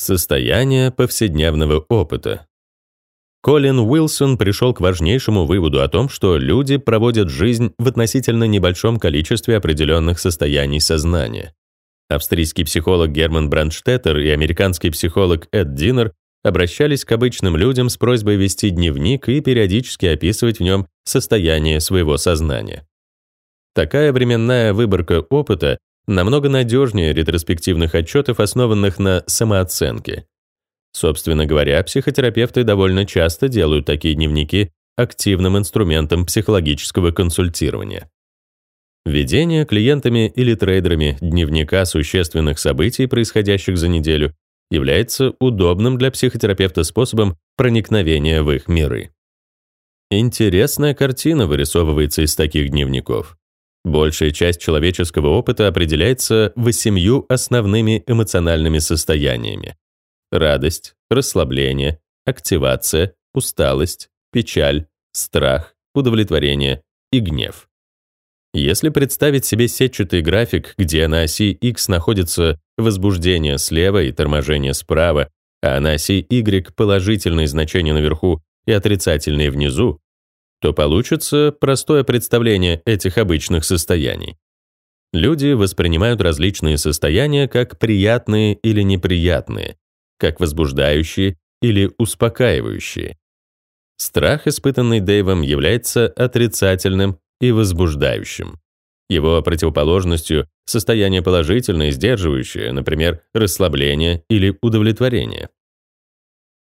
Состояние повседневного опыта. Колин Уилсон пришел к важнейшему выводу о том, что люди проводят жизнь в относительно небольшом количестве определенных состояний сознания. Австрийский психолог Герман Брандштеттер и американский психолог Эд Динер обращались к обычным людям с просьбой вести дневник и периодически описывать в нем состояние своего сознания. Такая временная выборка опыта намного надежнее ретроспективных отчетов, основанных на самооценке. Собственно говоря, психотерапевты довольно часто делают такие дневники активным инструментом психологического консультирования. Ведение клиентами или трейдерами дневника существенных событий, происходящих за неделю, является удобным для психотерапевта способом проникновения в их миры. Интересная картина вырисовывается из таких дневников. Большая часть человеческого опыта определяется восемью основными эмоциональными состояниями. Радость, расслабление, активация, усталость, печаль, страх, удовлетворение и гнев. Если представить себе сетчатый график, где на оси X находится возбуждение слева и торможение справа, а на оси Y положительные значения наверху и отрицательные внизу, то получится простое представление этих обычных состояний. Люди воспринимают различные состояния как приятные или неприятные, как возбуждающие или успокаивающие. Страх, испытанный Дэйвом, является отрицательным и возбуждающим. Его противоположностью — состояние положительное, сдерживающее, например, расслабление или удовлетворение.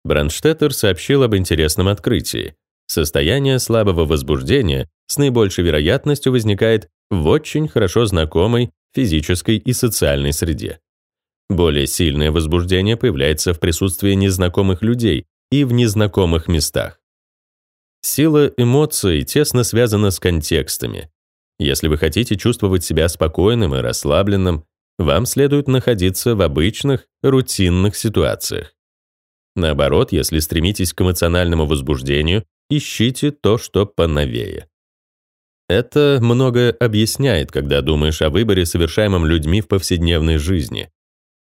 Бранштеттер сообщил об интересном открытии. Состояние слабого возбуждения с наибольшей вероятностью возникает в очень хорошо знакомой физической и социальной среде. Более сильное возбуждение появляется в присутствии незнакомых людей и в незнакомых местах. Сила эмоций тесно связана с контекстами. Если вы хотите чувствовать себя спокойным и расслабленным, вам следует находиться в обычных, рутинных ситуациях. Наоборот, если стремитесь к эмоциональному возбуждению, ищите то, что поновее. Это многое объясняет, когда думаешь о выборе, совершаемом людьми в повседневной жизни.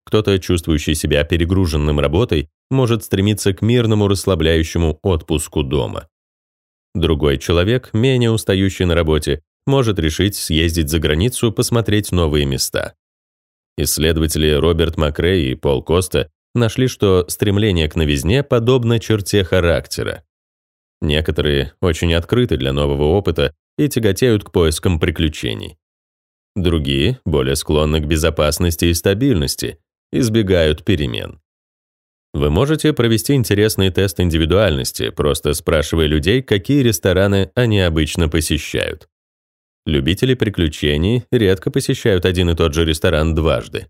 Кто-то, чувствующий себя перегруженным работой, может стремиться к мирному расслабляющему отпуску дома. Другой человек, менее устающий на работе, может решить съездить за границу, посмотреть новые места. Исследователи Роберт Макрей и Пол Коста нашли, что стремление к новизне подобно черте характера. Некоторые очень открыты для нового опыта и тяготеют к поискам приключений. Другие, более склонны к безопасности и стабильности, избегают перемен. Вы можете провести интересный тест индивидуальности, просто спрашивая людей, какие рестораны они обычно посещают. Любители приключений редко посещают один и тот же ресторан дважды.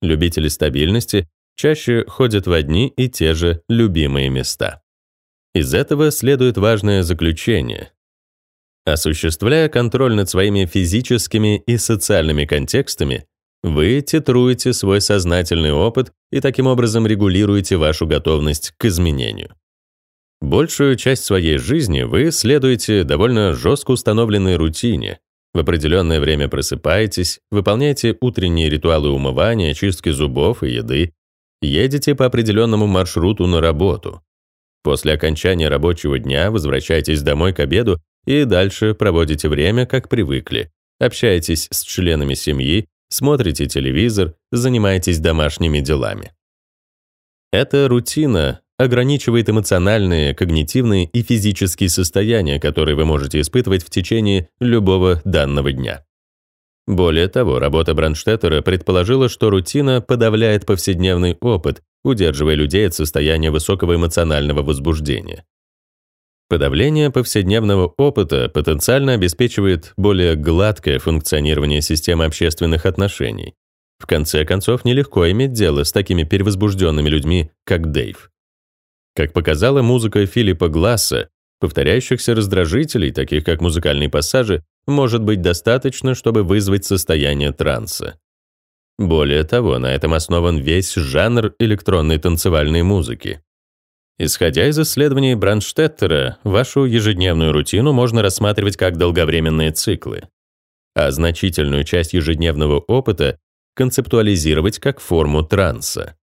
Любители стабильности чаще ходят в одни и те же любимые места. Из этого следует важное заключение. Осуществляя контроль над своими физическими и социальными контекстами, вы титруете свой сознательный опыт и таким образом регулируете вашу готовность к изменению. Большую часть своей жизни вы следуете довольно жестко установленной рутине. В определенное время просыпаетесь, выполняете утренние ритуалы умывания, чистки зубов и еды, едете по определенному маршруту на работу. После окончания рабочего дня возвращаетесь домой к обеду и дальше проводите время, как привыкли. Общаетесь с членами семьи, смотрите телевизор, занимаетесь домашними делами. Эта рутина ограничивает эмоциональные, когнитивные и физические состояния, которые вы можете испытывать в течение любого данного дня. Более того, работа Бранштеттера предположила, что рутина подавляет повседневный опыт удерживая людей от состояния высокого эмоционального возбуждения. Подавление повседневного опыта потенциально обеспечивает более гладкое функционирование системы общественных отношений. В конце концов, нелегко иметь дело с такими перевозбужденными людьми, как Дэйв. Как показала музыка Филиппа Гласса, повторяющихся раздражителей, таких как музыкальные пассажи, может быть достаточно, чтобы вызвать состояние транса. Более того, на этом основан весь жанр электронной танцевальной музыки. Исходя из исследований Бранштеттера, вашу ежедневную рутину можно рассматривать как долговременные циклы, а значительную часть ежедневного опыта концептуализировать как форму транса.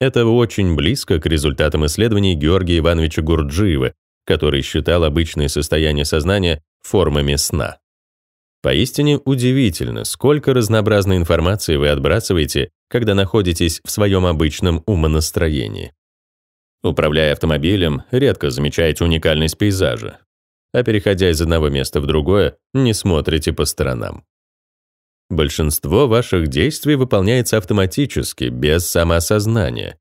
Это очень близко к результатам исследований Георгия Ивановича Гурджиева, который считал обычные состояния сознания формами сна. Поистине удивительно, сколько разнообразной информации вы отбрасываете, когда находитесь в своем обычном умонастроении. Управляя автомобилем, редко замечаете уникальность пейзажа, а переходя из одного места в другое, не смотрите по сторонам. Большинство ваших действий выполняется автоматически, без самоосознания.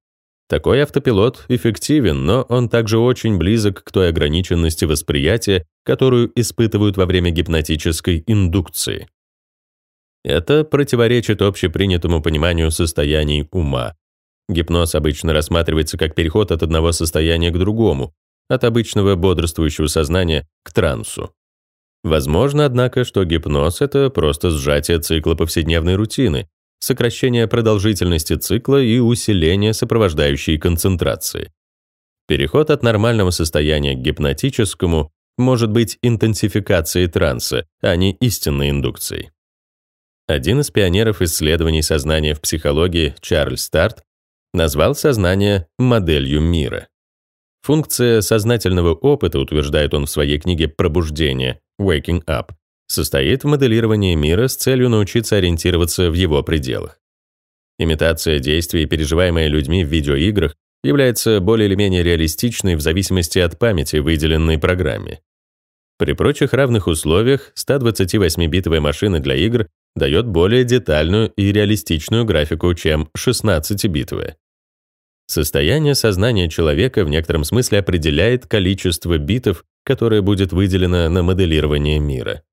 Такой автопилот эффективен, но он также очень близок к той ограниченности восприятия, которую испытывают во время гипнотической индукции. Это противоречит общепринятому пониманию состояний ума. Гипноз обычно рассматривается как переход от одного состояния к другому, от обычного бодрствующего сознания к трансу. Возможно, однако, что гипноз — это просто сжатие цикла повседневной рутины, сокращение продолжительности цикла и усиление сопровождающей концентрации. Переход от нормального состояния к гипнотическому может быть интенсификацией транса, а не истинной индукцией. Один из пионеров исследований сознания в психологии, Чарльз Старт, назвал сознание моделью мира. Функция сознательного опыта, утверждает он в своей книге «Пробуждение» «Waking Up», состоит в моделировании мира с целью научиться ориентироваться в его пределах. Имитация действий, переживаемая людьми в видеоиграх, является более или менее реалистичной в зависимости от памяти, выделенной программе. При прочих равных условиях 128-битовая машина для игр дает более детальную и реалистичную графику, чем 16-битовая. Состояние сознания человека в некотором смысле определяет количество битов, которое будет выделено на моделирование мира.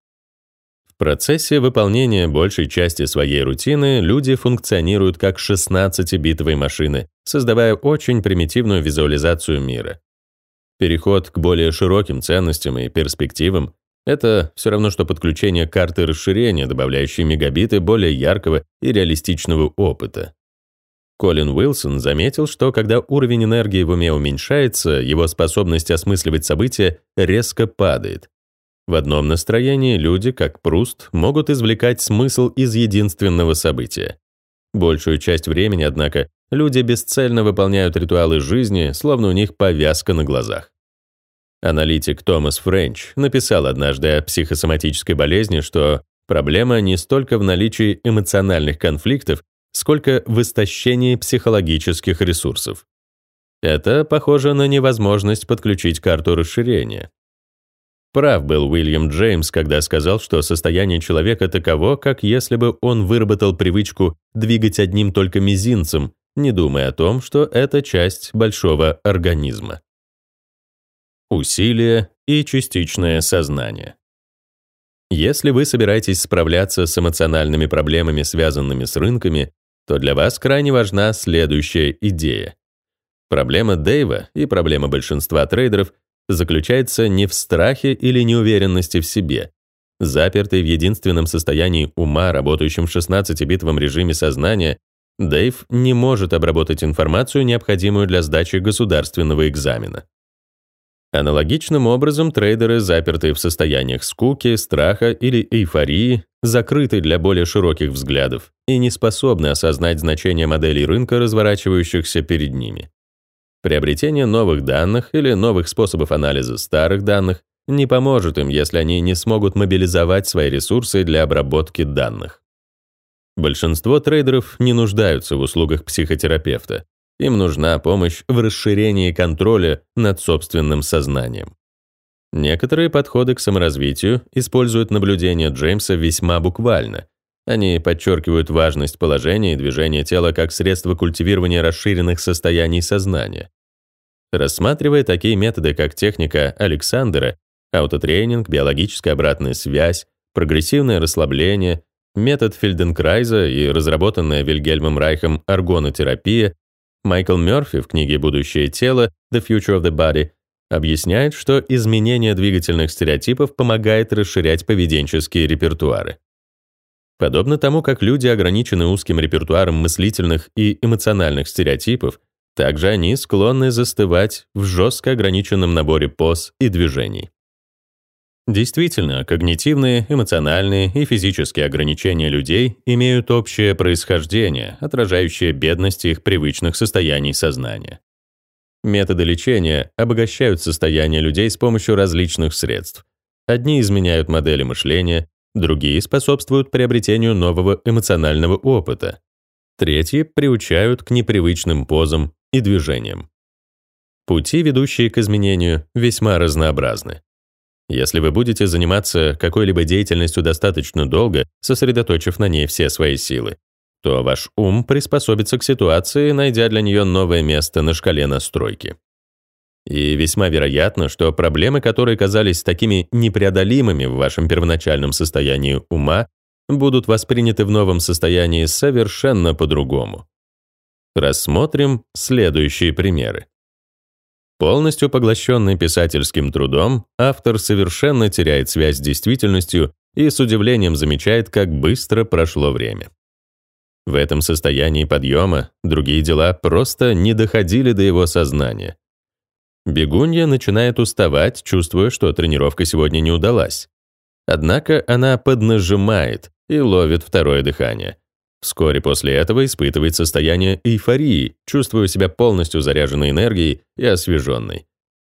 В процессе выполнения большей части своей рутины люди функционируют как 16-битовые машины, создавая очень примитивную визуализацию мира. Переход к более широким ценностям и перспективам — это все равно, что подключение карты расширения, добавляющей мегабиты более яркого и реалистичного опыта. Колин Уилсон заметил, что когда уровень энергии в уме уменьшается, его способность осмысливать события резко падает. В одном настроении люди, как Пруст, могут извлекать смысл из единственного события. Большую часть времени, однако, люди бесцельно выполняют ритуалы жизни, словно у них повязка на глазах. Аналитик Томас Френч написал однажды о психосоматической болезни, что проблема не столько в наличии эмоциональных конфликтов, сколько в истощении психологических ресурсов. Это похоже на невозможность подключить карту расширения. Прав был Уильям Джеймс, когда сказал, что состояние человека таково, как если бы он выработал привычку двигать одним только мизинцем, не думая о том, что это часть большого организма. Усилие и частичное сознание. Если вы собираетесь справляться с эмоциональными проблемами, связанными с рынками, то для вас крайне важна следующая идея. Проблема Дэйва и проблема большинства трейдеров заключается не в страхе или неуверенности в себе. Запертый в единственном состоянии ума, работающем в 16-битовом режиме сознания, Дэйв не может обработать информацию, необходимую для сдачи государственного экзамена. Аналогичным образом трейдеры, запертые в состояниях скуки, страха или эйфории, закрыты для более широких взглядов и не способны осознать значение моделей рынка, разворачивающихся перед ними. Приобретение новых данных или новых способов анализа старых данных не поможет им, если они не смогут мобилизовать свои ресурсы для обработки данных. Большинство трейдеров не нуждаются в услугах психотерапевта. Им нужна помощь в расширении контроля над собственным сознанием. Некоторые подходы к саморазвитию используют наблюдения Джеймса весьма буквально. Они подчеркивают важность положения и движения тела как средство культивирования расширенных состояний сознания. Рассматривая такие методы, как техника Александра, аутотренинг, биологическая обратная связь, прогрессивное расслабление, метод Фельденкрайза и разработанная Вильгельмом Райхом аргонотерапия, Майкл Мёрфи в книге «Будущее тело» «The Future of the Body» объясняет, что изменение двигательных стереотипов помогает расширять поведенческие репертуары. Подобно тому, как люди ограничены узким репертуаром мыслительных и эмоциональных стереотипов, также они склонны застывать в жестко ограниченном наборе поз и движений. Действительно, когнитивные, эмоциональные и физические ограничения людей имеют общее происхождение, отражающее бедность их привычных состояний сознания. Методы лечения обогащают состояние людей с помощью различных средств. Одни изменяют модели мышления, другие способствуют приобретению нового эмоционального опыта, третьи приучают к непривычным позам и движениям. Пути, ведущие к изменению, весьма разнообразны. Если вы будете заниматься какой-либо деятельностью достаточно долго, сосредоточив на ней все свои силы, то ваш ум приспособится к ситуации, найдя для нее новое место на шкале настройки. И весьма вероятно, что проблемы, которые казались такими непреодолимыми в вашем первоначальном состоянии ума, будут восприняты в новом состоянии совершенно по-другому. Рассмотрим следующие примеры. Полностью поглощенный писательским трудом, автор совершенно теряет связь с действительностью и с удивлением замечает, как быстро прошло время. В этом состоянии подъема другие дела просто не доходили до его сознания. Бегунья начинает уставать, чувствуя, что тренировка сегодня не удалась. Однако она поднажимает и ловит второе дыхание. Вскоре после этого испытывает состояние эйфории, чувствуя себя полностью заряженной энергией и освеженной.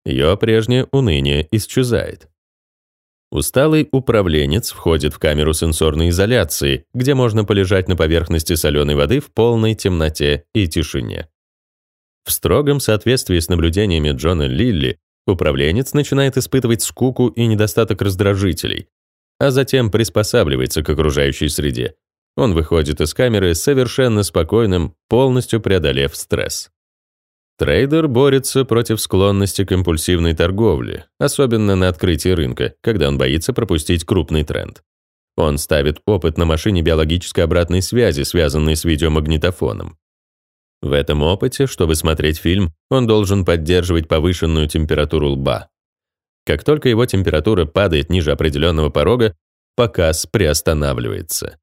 Ее прежнее уныние исчезает. Усталый управленец входит в камеру сенсорной изоляции, где можно полежать на поверхности соленой воды в полной темноте и тишине. В строгом соответствии с наблюдениями Джона Лилли, управленец начинает испытывать скуку и недостаток раздражителей, а затем приспосабливается к окружающей среде, он выходит из камеры совершенно спокойным, полностью преодолев стресс. Трейдер борется против склонности к импульсивной торговле, особенно на открытии рынка, когда он боится пропустить крупный тренд. Он ставит опыт на машине биологической обратной связи, связанной с видеомагнитофоном. В этом опыте, чтобы смотреть фильм, он должен поддерживать повышенную температуру лба. Как только его температура падает ниже определенного порога, показ приостанавливается.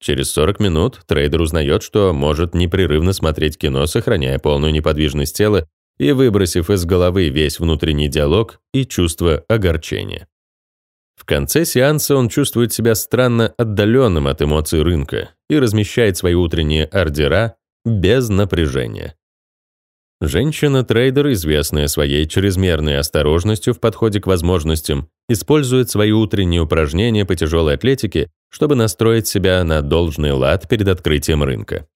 Через 40 минут трейдер узнает, что может непрерывно смотреть кино, сохраняя полную неподвижность тела и выбросив из головы весь внутренний диалог и чувство огорчения. В конце сеанса он чувствует себя странно отдаленным от эмоций рынка и размещает свои утренние ордера без напряжения. Женщина-трейдер, известная своей чрезмерной осторожностью в подходе к возможностям, использует свои утренние упражнения по тяжелой атлетике, чтобы настроить себя на должный лад перед открытием рынка.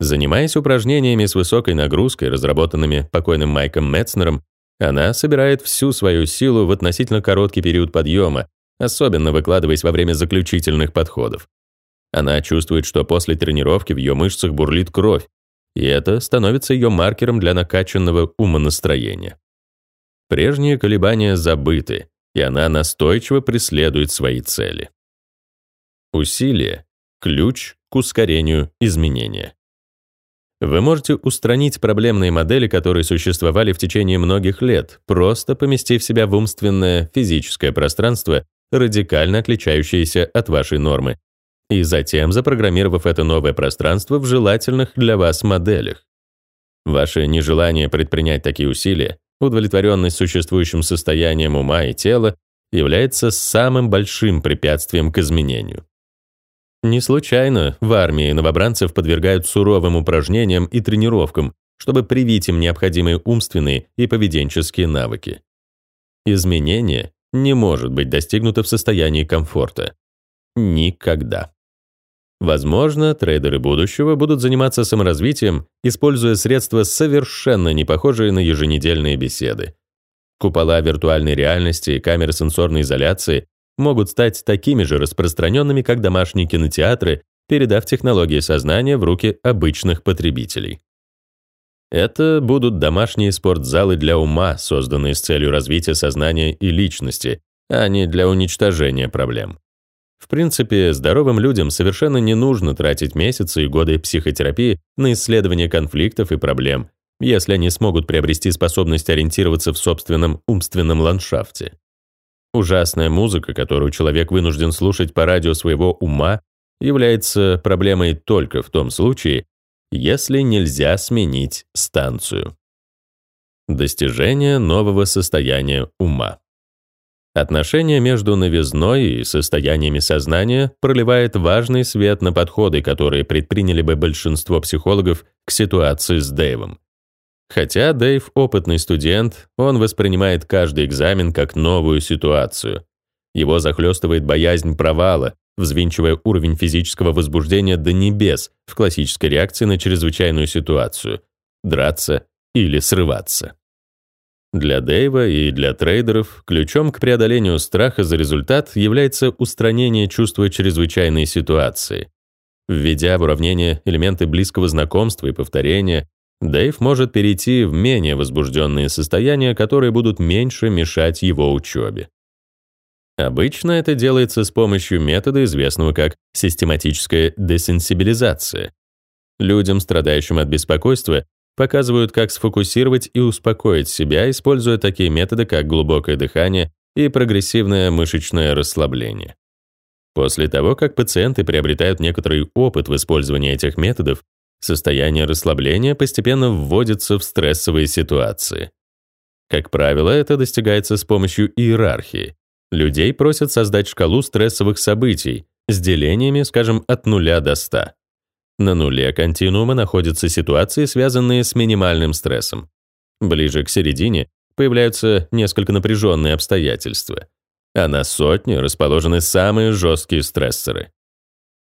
Занимаясь упражнениями с высокой нагрузкой, разработанными покойным Майком Метцнером, она собирает всю свою силу в относительно короткий период подъема, особенно выкладываясь во время заключительных подходов. Она чувствует, что после тренировки в ее мышцах бурлит кровь, и это становится ее маркером для накачанного умонастроения. Прежние колебания забыты, и она настойчиво преследует свои цели. Усилие – ключ к ускорению изменения. Вы можете устранить проблемные модели, которые существовали в течение многих лет, просто поместив себя в умственное физическое пространство, радикально отличающееся от вашей нормы, и затем запрограммировав это новое пространство в желательных для вас моделях. Ваше нежелание предпринять такие усилия, удовлетворенность существующим состоянием ума и тела является самым большим препятствием к изменению. Не случайно в армии новобранцев подвергают суровым упражнениям и тренировкам, чтобы привить им необходимые умственные и поведенческие навыки. Изменение не может быть достигнуто в состоянии комфорта. Никогда. Возможно, трейдеры будущего будут заниматься саморазвитием, используя средства совершенно не похожие на еженедельные беседы. Купола виртуальной реальности и камеры сенсорной изоляции могут стать такими же распространенными, как домашние кинотеатры, передав технологии сознания в руки обычных потребителей. Это будут домашние спортзалы для ума, созданные с целью развития сознания и личности, а не для уничтожения проблем. В принципе, здоровым людям совершенно не нужно тратить месяцы и годы психотерапии на исследование конфликтов и проблем, если они смогут приобрести способность ориентироваться в собственном умственном ландшафте. Ужасная музыка, которую человек вынужден слушать по радио своего ума, является проблемой только в том случае, если нельзя сменить станцию. Достижение нового состояния ума. Отношение между новизной и состояниями сознания проливает важный свет на подходы, которые предприняли бы большинство психологов к ситуации с Дэйвом. Хотя Дэйв опытный студент, он воспринимает каждый экзамен как новую ситуацию. Его захлестывает боязнь провала, взвинчивая уровень физического возбуждения до небес в классической реакции на чрезвычайную ситуацию — драться или срываться. Для Дэйва и для трейдеров ключом к преодолению страха за результат является устранение чувства чрезвычайной ситуации. Введя в уравнение элементы близкого знакомства и повторения, Дэйв может перейти в менее возбужденные состояния, которые будут меньше мешать его учебе. Обычно это делается с помощью метода, известного как систематическая десенсибилизация. Людям, страдающим от беспокойства, показывают, как сфокусировать и успокоить себя, используя такие методы, как глубокое дыхание и прогрессивное мышечное расслабление. После того, как пациенты приобретают некоторый опыт в использовании этих методов, состояние расслабления постепенно вводится в стрессовые ситуации. Как правило, это достигается с помощью иерархии. Людей просят создать шкалу стрессовых событий с делениями, скажем, от 0 до 100. На нуле континуума находятся ситуации, связанные с минимальным стрессом. Ближе к середине появляются несколько напряженные обстоятельства, а на сотне расположены самые жесткие стрессоры.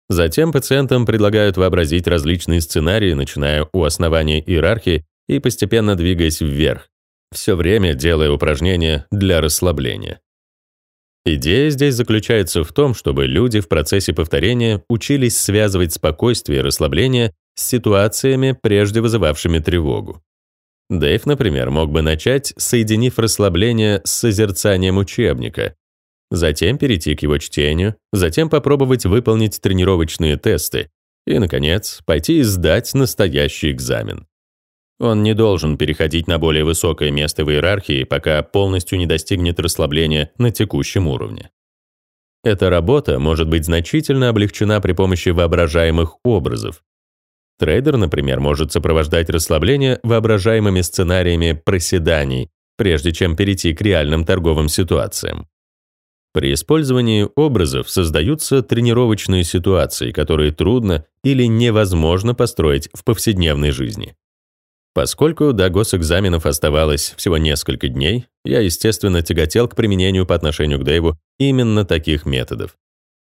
Затем пациентам предлагают вообразить различные сценарии, начиная у основания иерархии и постепенно двигаясь вверх, все время делая упражнения для расслабления. Идея здесь заключается в том, чтобы люди в процессе повторения учились связывать спокойствие и расслабление с ситуациями, прежде вызывавшими тревогу. Дэйв, например, мог бы начать, соединив расслабление с созерцанием учебника, затем перейти к его чтению, затем попробовать выполнить тренировочные тесты и, наконец, пойти и сдать настоящий экзамен. Он не должен переходить на более высокое место в иерархии, пока полностью не достигнет расслабления на текущем уровне. Эта работа может быть значительно облегчена при помощи воображаемых образов. Трейдер, например, может сопровождать расслабление воображаемыми сценариями проседаний, прежде чем перейти к реальным торговым ситуациям. При использовании образов создаются тренировочные ситуации, которые трудно или невозможно построить в повседневной жизни. Поскольку до госэкзаменов оставалось всего несколько дней, я, естественно, тяготел к применению по отношению к Дэйву именно таких методов.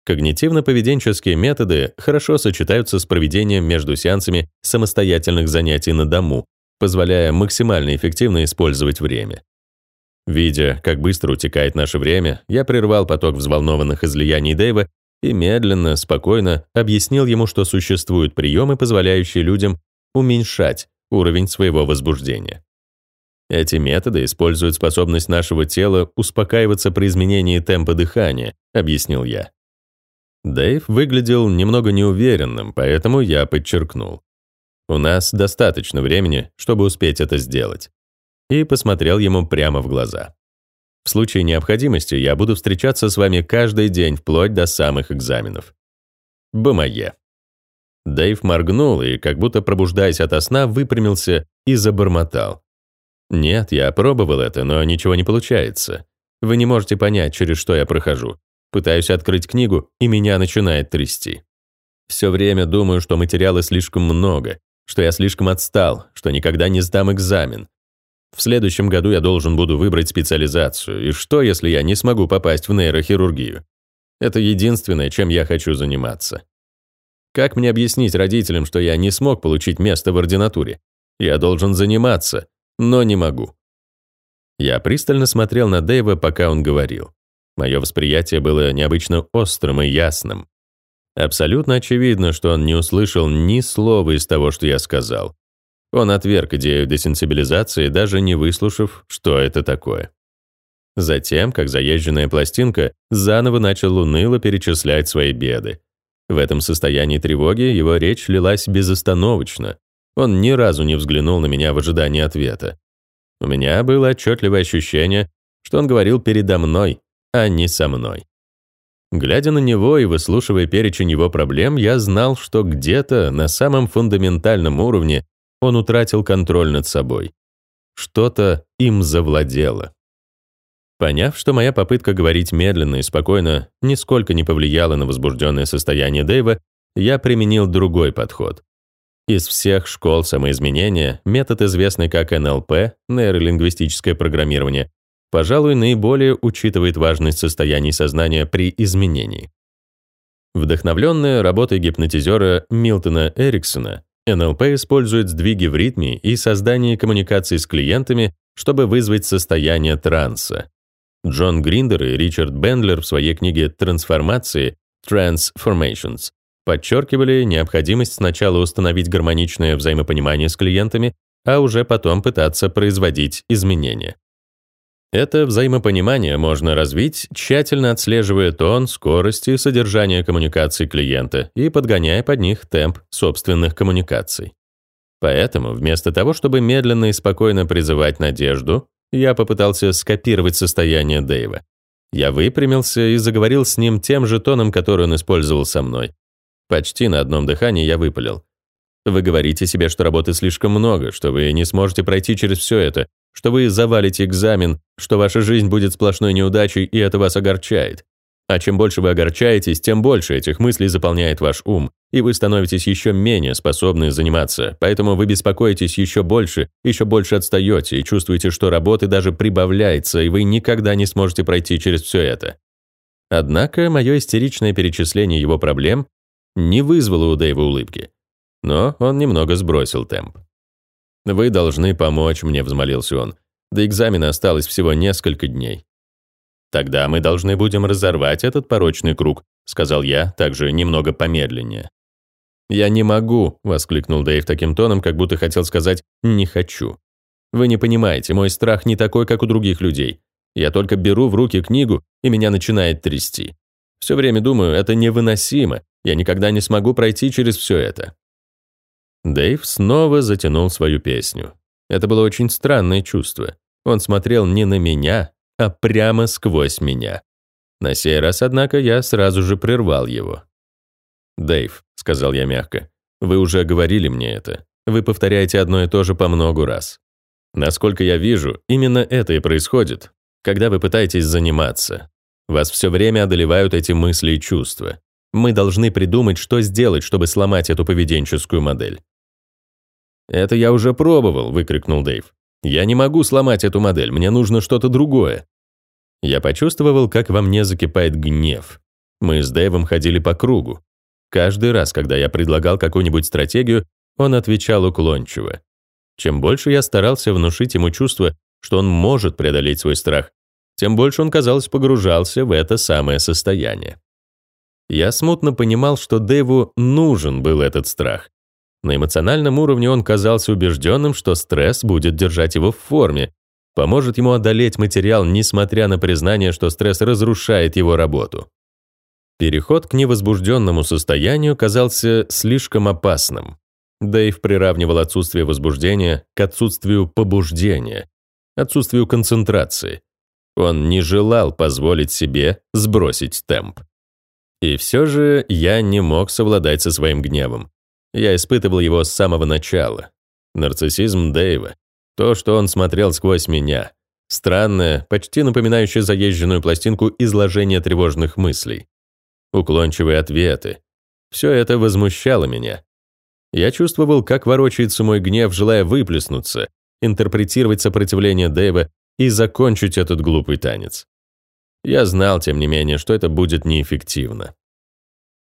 Когнитивно-поведенческие методы хорошо сочетаются с проведением между сеансами самостоятельных занятий на дому, позволяя максимально эффективно использовать время. Видя, как быстро утекает наше время, я прервал поток взволнованных излияний Дэйва и медленно, спокойно объяснил ему, что существуют приемы, позволяющие людям уменьшать уровень своего возбуждения. Эти методы используют способность нашего тела успокаиваться при изменении темпа дыхания, объяснил я. Дэйв выглядел немного неуверенным, поэтому я подчеркнул. У нас достаточно времени, чтобы успеть это сделать. И посмотрел ему прямо в глаза. В случае необходимости я буду встречаться с вами каждый день вплоть до самых экзаменов. Бамае. Дэйв моргнул и, как будто пробуждаясь ото сна, выпрямился и забормотал. «Нет, я пробовал это, но ничего не получается. Вы не можете понять, через что я прохожу. Пытаюсь открыть книгу, и меня начинает трясти. Все время думаю, что материала слишком много, что я слишком отстал, что никогда не сдам экзамен. В следующем году я должен буду выбрать специализацию, и что, если я не смогу попасть в нейрохирургию? Это единственное, чем я хочу заниматься. Как мне объяснить родителям, что я не смог получить место в ординатуре? Я должен заниматься, но не могу. Я пристально смотрел на Дэйва, пока он говорил. Мое восприятие было необычно острым и ясным. Абсолютно очевидно, что он не услышал ни слова из того, что я сказал. Он отверг идею десенсибилизации, даже не выслушав, что это такое. Затем, как заезженная пластинка, заново начал уныло перечислять свои беды. В этом состоянии тревоги его речь лилась безостановочно. Он ни разу не взглянул на меня в ожидании ответа. У меня было отчетливое ощущение, что он говорил передо мной, а не со мной. Глядя на него и выслушивая перечень его проблем, я знал, что где-то на самом фундаментальном уровне он утратил контроль над собой. Что-то им завладело. Поняв, что моя попытка говорить медленно и спокойно нисколько не повлияла на возбужденное состояние Дэйва, я применил другой подход. Из всех школ самоизменения метод, известный как НЛП, нейролингвистическое программирование, пожалуй, наиболее учитывает важность состояний сознания при изменении. Вдохновленная работой гипнотизера Милтона Эриксона, НЛП использует сдвиги в ритме и создание коммуникации с клиентами, чтобы вызвать состояние транса. Джон Гриндер и Ричард Бендлер в своей книге «Трансформации» Transformations подчеркивали необходимость сначала установить гармоничное взаимопонимание с клиентами, а уже потом пытаться производить изменения. Это взаимопонимание можно развить, тщательно отслеживая тон, скорость и содержание коммуникаций клиента и подгоняя под них темп собственных коммуникаций. Поэтому вместо того, чтобы медленно и спокойно призывать надежду, я попытался скопировать состояние Дэйва. Я выпрямился и заговорил с ним тем же тоном, который он использовал со мной. Почти на одном дыхании я выпалил. Вы говорите себе, что работы слишком много, что вы не сможете пройти через все это, что вы завалите экзамен, что ваша жизнь будет сплошной неудачей, и это вас огорчает. А чем больше вы огорчаетесь, тем больше этих мыслей заполняет ваш ум, и вы становитесь еще менее способны заниматься, поэтому вы беспокоитесь еще больше, еще больше отстаете и чувствуете, что работы даже прибавляется, и вы никогда не сможете пройти через все это. Однако мое истеричное перечисление его проблем не вызвало у Дэйва улыбки. Но он немного сбросил темп. «Вы должны помочь мне», — взмолился он. «До экзамена осталось всего несколько дней». «Тогда мы должны будем разорвать этот порочный круг», сказал я, также немного помедленнее. «Я не могу», — воскликнул Дэйв таким тоном, как будто хотел сказать «не хочу». «Вы не понимаете, мой страх не такой, как у других людей. Я только беру в руки книгу, и меня начинает трясти. Все время думаю, это невыносимо, я никогда не смогу пройти через все это». Дэйв снова затянул свою песню. Это было очень странное чувство. Он смотрел не на меня, а прямо сквозь меня. На сей раз, однако, я сразу же прервал его. «Дэйв», — сказал я мягко, — «вы уже говорили мне это. Вы повторяете одно и то же по многу раз. Насколько я вижу, именно это и происходит, когда вы пытаетесь заниматься. Вас все время одолевают эти мысли и чувства. Мы должны придумать, что сделать, чтобы сломать эту поведенческую модель. «Это я уже пробовал», — выкрикнул Дэйв. Я не могу сломать эту модель, мне нужно что-то другое. Я почувствовал, как во мне закипает гнев. Мы с Дэйвом ходили по кругу. Каждый раз, когда я предлагал какую-нибудь стратегию, он отвечал уклончиво. Чем больше я старался внушить ему чувство, что он может преодолеть свой страх, тем больше он, казалось, погружался в это самое состояние. Я смутно понимал, что Дэйву нужен был этот страх. На эмоциональном уровне он казался убежденным, что стресс будет держать его в форме, поможет ему одолеть материал, несмотря на признание, что стресс разрушает его работу. Переход к невозбужденному состоянию казался слишком опасным. Дэйв приравнивал отсутствие возбуждения к отсутствию побуждения, отсутствию концентрации. Он не желал позволить себе сбросить темп. И все же я не мог совладать со своим гневом. Я испытывал его с самого начала. Нарциссизм Дэйва. То, что он смотрел сквозь меня. Странное, почти напоминающее заезженную пластинку изложение тревожных мыслей. Уклончивые ответы. Все это возмущало меня. Я чувствовал, как ворочается мой гнев, желая выплеснуться, интерпретировать сопротивление Дэйва и закончить этот глупый танец. Я знал, тем не менее, что это будет неэффективно.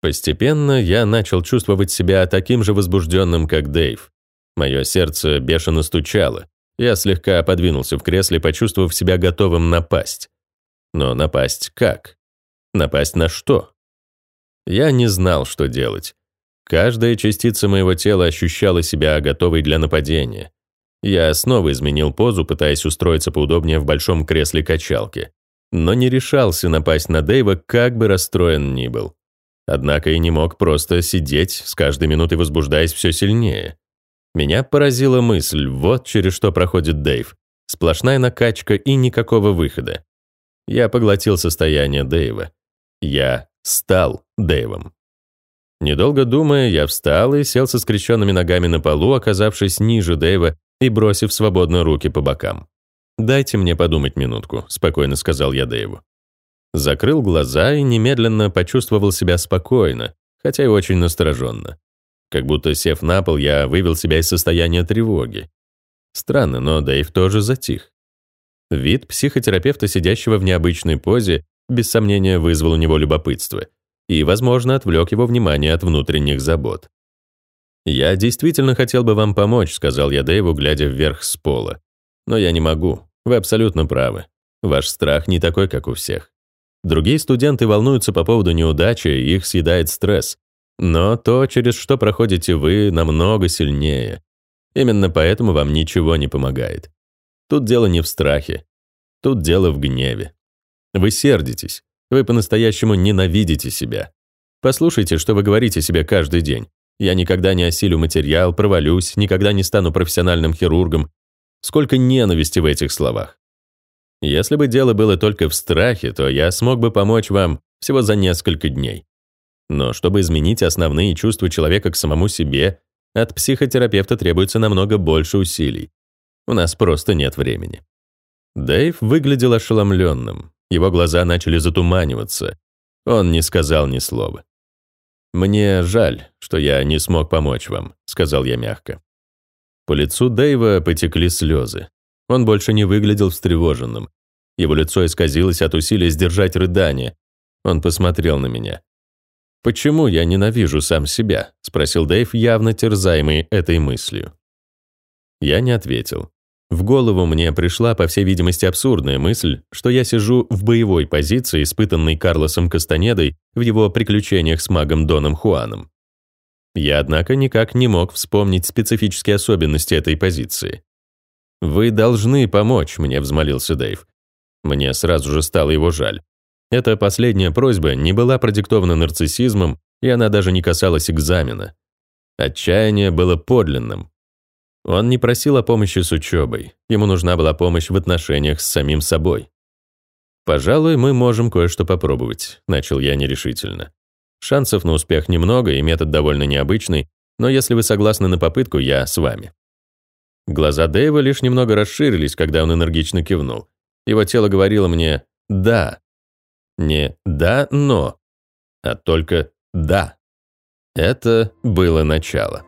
Постепенно я начал чувствовать себя таким же возбужденным, как Дэйв. Мое сердце бешено стучало. Я слегка подвинулся в кресле, почувствовав себя готовым напасть. Но напасть как? Напасть на что? Я не знал, что делать. Каждая частица моего тела ощущала себя готовой для нападения. Я снова изменил позу, пытаясь устроиться поудобнее в большом кресле качалки. Но не решался напасть на Дэйва, как бы расстроен ни был. Однако и не мог просто сидеть, с каждой минутой возбуждаясь все сильнее. Меня поразила мысль, вот через что проходит Дэйв. Сплошная накачка и никакого выхода. Я поглотил состояние Дэйва. Я стал Дэйвом. Недолго думая, я встал и сел со скрещенными ногами на полу, оказавшись ниже Дэйва и бросив свободно руки по бокам. «Дайте мне подумать минутку», — спокойно сказал я Дэйву. Закрыл глаза и немедленно почувствовал себя спокойно, хотя и очень настороженно. Как будто, сев на пол, я вывел себя из состояния тревоги. Странно, но Дэйв тоже затих. Вид психотерапевта, сидящего в необычной позе, без сомнения вызвал у него любопытство и, возможно, отвлек его внимание от внутренних забот. «Я действительно хотел бы вам помочь», — сказал я Дэйву, глядя вверх с пола. «Но я не могу. Вы абсолютно правы. Ваш страх не такой, как у всех. Другие студенты волнуются по поводу неудачи, их съедает стресс. Но то, через что проходите вы, намного сильнее. Именно поэтому вам ничего не помогает. Тут дело не в страхе. Тут дело в гневе. Вы сердитесь. Вы по-настоящему ненавидите себя. Послушайте, что вы говорите себе каждый день. Я никогда не осилю материал, провалюсь, никогда не стану профессиональным хирургом. Сколько ненависти в этих словах. Если бы дело было только в страхе, то я смог бы помочь вам всего за несколько дней. Но чтобы изменить основные чувства человека к самому себе, от психотерапевта требуется намного больше усилий. У нас просто нет времени. Дэйв выглядел ошеломленным. Его глаза начали затуманиваться. Он не сказал ни слова. «Мне жаль, что я не смог помочь вам», — сказал я мягко. По лицу Дэйва потекли слезы. Он больше не выглядел встревоженным. Его лицо исказилось от усилия сдержать рыдание. Он посмотрел на меня. «Почему я ненавижу сам себя?» — спросил Дэйв, явно терзаемый этой мыслью. Я не ответил. В голову мне пришла, по всей видимости, абсурдная мысль, что я сижу в боевой позиции, испытанной Карлосом Кастанедой в его приключениях с магом Доном Хуаном. Я, однако, никак не мог вспомнить специфические особенности этой позиции. «Вы должны помочь», — мне взмолился Дэйв. Мне сразу же стало его жаль. Эта последняя просьба не была продиктована нарциссизмом, и она даже не касалась экзамена. Отчаяние было подлинным. Он не просил о помощи с учебой, ему нужна была помощь в отношениях с самим собой. «Пожалуй, мы можем кое-что попробовать», — начал я нерешительно. «Шансов на успех немного, и метод довольно необычный, но если вы согласны на попытку, я с вами». Глаза Дэйва лишь немного расширились, когда он энергично кивнул. Его тело говорило мне «да». Не «да, но», а только «да». Это было начало.